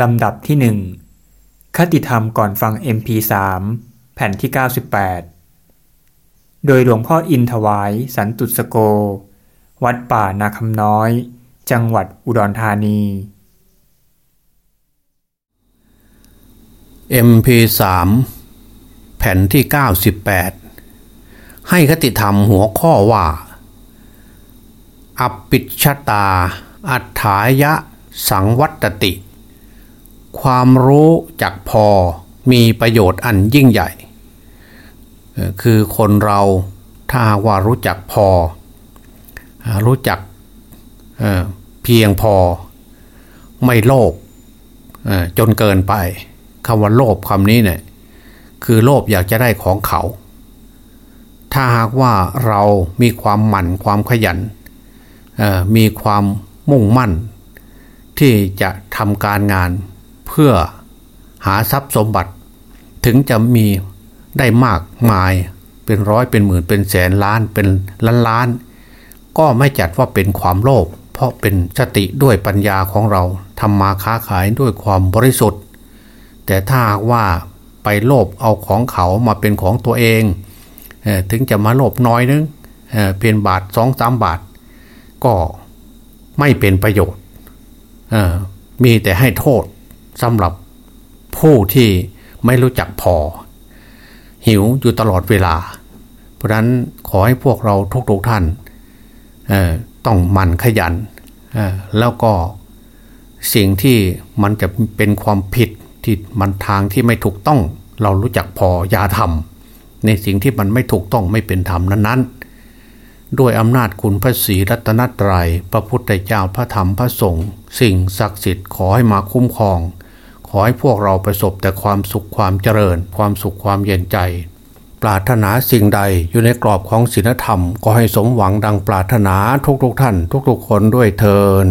ลำดับที่หนึ่งคติธรรมก่อนฟัง MP3 แผ่นที่ 98 โดยหลวงพ่ออินถวายสันตุสโก วัดป่านาคำน้อย จังหวัดอุดรธานี MP3 แผ่นที่ 98 ให้คติธรรมหัวข้อว่า อปิชชตา อัฏฐายะ สังวัตติ ความรู้จักพอมีประโยชน์อันยิ่งใหญ่ คือคนเราถ้าว่ารู้จักพอ รู้จักเพียงพอ ไม่โลภจนเกินไปคำว่าโลภคำนี้เนี่ยคือโลภอยากจะได้ของเขา ถ้าหากว่าเรามีความหมั่นความขยัน มีความมุ่งมั่น ที่จะทำการงาน เพื่อหาทรัพย์สมบัติ ถึงจะมีได้มากมายเป็นร้อยเป็นหมื่นเป็นแสนล้านเป็นล้านล้าน ก็ไม่จัดว่าเป็นความโลภเพราะเป็นสติด้วยปัญญาของเราทำมาค้าขายด้วยความบริสุทธิ์ แต่ถ้าว่าไปโลภเอาของเขามาเป็นของตัวเองถึงจะมาโลภน้อยนึงเเพียงบาทสองสามบาท ก็ไม่เป็นประโยชน์มีแต่ให้โทษ สำหรับผู้ที่ไม่รู้จักพอ หิวอยู่ตลอดเวลา เพราะนั้นขอให้พวกเราทุกๆท่านต้องมันขยันแล้วก็สิ่งที่มันจะเป็นความผิดที่มันทางที่ไม่ถูกต้อง เรารู้จักพออย่าทำในสิ่งที่มันไม่ถูกต้องไม่เป็นธรรมนั้นๆ ด้วยอำนาจคุณพระศรีรัตนตรยัยพระพุทธเจ้าพระธรรมพระสงฆ์สิ่งศักดิ์สิทธิ์ขอให้มาคุ้มครอง ขอให้พวกเราประสบแต่ความสุขความเจริญ ความสุขความเย็นใจ ปรารถนาสิ่งใดอยู่ในกรอบของศีลธรรม ก็ให้สมหวังดังปรารถนาทุกๆทท่าน ทุกๆคนด้วยเทอ